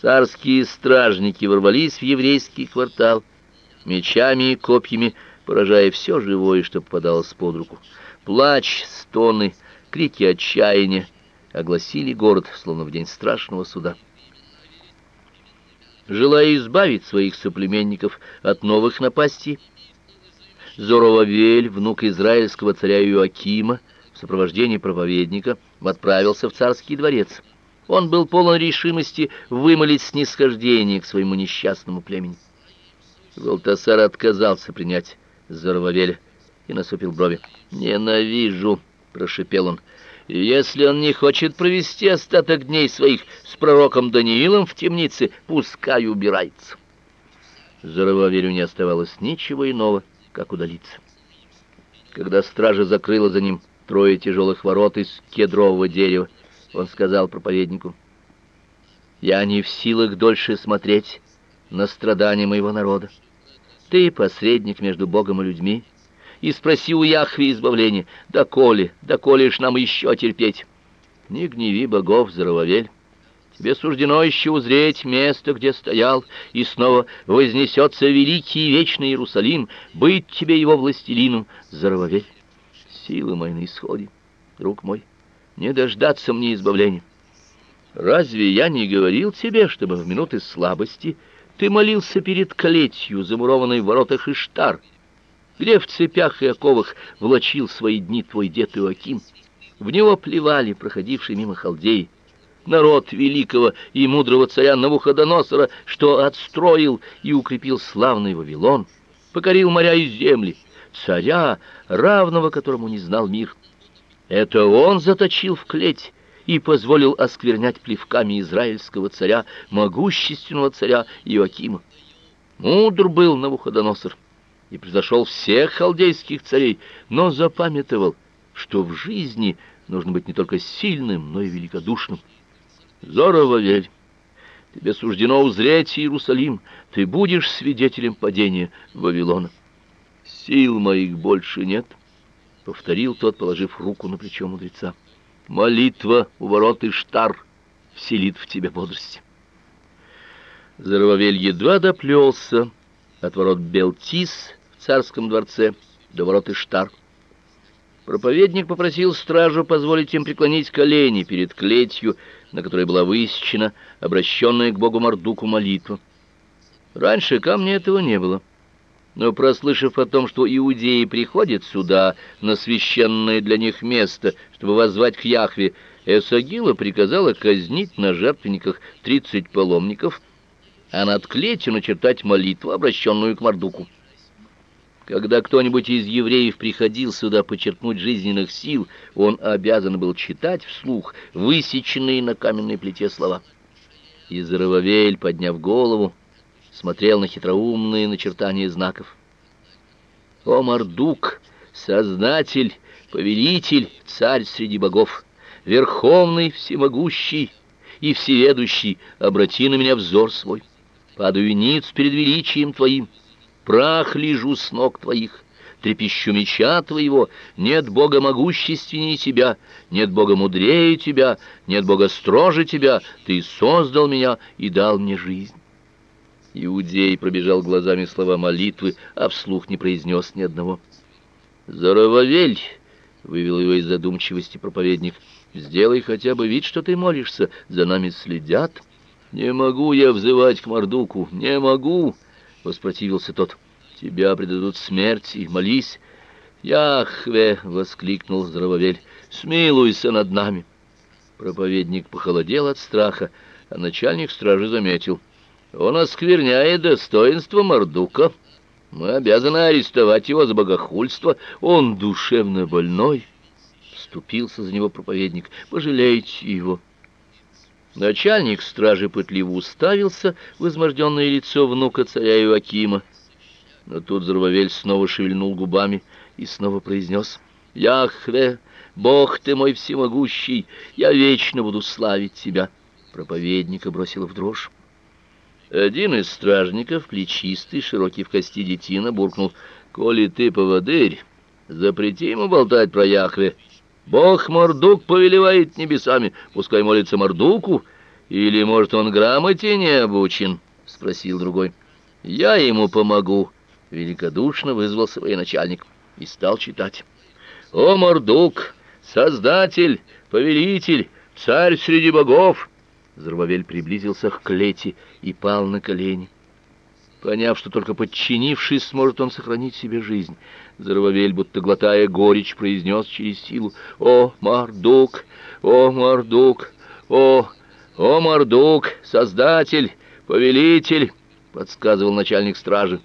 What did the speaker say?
Царские стражники ворвались в еврейский квартал, мечами и копьями поражая все живое, что попадалось под руку. Плач, стоны, крики отчаяния огласили город, словно в день страшного суда. Желая избавить своих соплеменников от новых напастей, Зоровавель, внук израильского царя Иоакима, в сопровождении проповедника, отправился в царский дворец. Он был полон решимости вымолить снисхождение к своему несчастному племени. Валтасар отказался принять Зоровавеля и насупил брови. «Ненавижу!» — прошепел он. «Если он не хочет провести остаток дней своих с пророком Даниилом в темнице, пускай убирается». Зоровавелю не оставалось ничего иного, как удалиться. Когда стража закрыла за ним трое тяжелых ворот из кедрового дерева, он сказал проповеднику, «Я не в силах дольше смотреть на страдания моего народа. Ты посредник между Богом и людьми, и спроси у Яхве избавления, доколе, доколе ж нам еще терпеть? Не гневи богов, Зарававель». Тебе суждено еще узреть место, где стоял, и снова вознесется великий и вечный Иерусалим, быть тебе его властелином, Зарававель. Силы мои на исходе, друг мой не дождаться мне избавления. Разве я не говорил тебе, чтобы в минуты слабости ты молился перед клетью, замурованной в воротах Иштар, где в цепях и оковах влачил свои дни твой дед Иоаким? В него плевали проходившие мимо халдеи, народ великого и мудрого царя Навуходоносора, что отстроил и укрепил славный Вавилон, покорил моря и земли, царя, равного которому не знал мир. Это он заточил в клеть и позволил осквернять плевками израильского царя, могущественного царя Иоакима. Мудр был Навуходоносор и превзошел всех халдейских царей, но запамятовал, что в жизни нужно быть не только сильным, но и великодушным. Зорово верь. Тебе суждено узреть Иерусалим, ты будешь свидетелем падения Вавилона. Сил моих больше нет повторил тот, положив руку на плечо мудреца. Молитва у ворот Иштар вселит в тебя бодрость. Зарававель едва доплелся от ворот Белтис в царском дворце до ворот Иштар. Проповедник попросил стражу позволить им преклонить колени перед клетью, на которой была высечена обращенная к богу Мардуку молитва. Раньше камня этого не было. Но прослышав о том, что иудеи приходят сюда, на священное для них место, чтобы воззвать к Яхве, Эсагила приказала казнить на жертвенниках тридцать паломников, а над клетью начертать молитву, обращенную к Мардуку. Когда кто-нибудь из евреев приходил сюда почерпнуть жизненных сил, он обязан был читать вслух высеченные на каменной плите слова. Изрававель, подняв голову, смотрел на хитроумные начертания знаков. О, Мардук, сознатель, повелитель, царь среди богов, верховный, всемогущий и всеведущий, обрати на меня взор свой. Падаю ниц перед величием твоим, прах лежу с ног твоих, трепещу меча твоего, нет бога могущественнее тебя, нет бога мудрее тебя, нет бога строже тебя, ты создал меня и дал мне жизнь. Иудей пробежал глазами слова молитвы, а вслух не произнес ни одного. «Зарававель!» — вывел его из задумчивости проповедник. «Сделай хотя бы вид, что ты молишься, за нами следят». «Не могу я взывать к Мордуку, не могу!» — воспротивился тот. «Тебя предадут смерти, молись!» «Яхве!» — воскликнул Зарававель. «Смилуйся над нами!» Проповедник похолодел от страха, а начальник стражи заметил — он оскверняет достоинство Мордука. Мы обязаны арестовать его за богохульство. Он душевно больной. Вступился за него проповедник. Пожалейте его. Начальник стражи пытливо уставился в изможденное лицо внука царя Иоакима. Но тут Зарвавель снова шевельнул губами и снова произнес «Яхве, Бог ты мой всемогущий, я вечно буду славить тебя». Проповедника бросила в дрожь. Один из стражников, плечистый, широкий в кости детина, буркнул, «Коли ты поводырь, запрети ему болтать про Яхве. Бог Мордук повелевает небесами, пускай молится Мордуку, Или, может, он грамоте не обучен?» — спросил другой. «Я ему помогу», — великодушно вызвался военачальник и стал читать. «О, Мордук, создатель, повелитель, царь среди богов!» Зарубавель приблизился к клете и пал на колени. Поняв, что только подчинившись, сможет он сохранить себе жизнь, Зарубавель, будто глотая горечь, произнес через силу «О, Мордук! О, Мордук! О, о, Мордук! Создатель! Повелитель!» — подсказывал начальник стражи.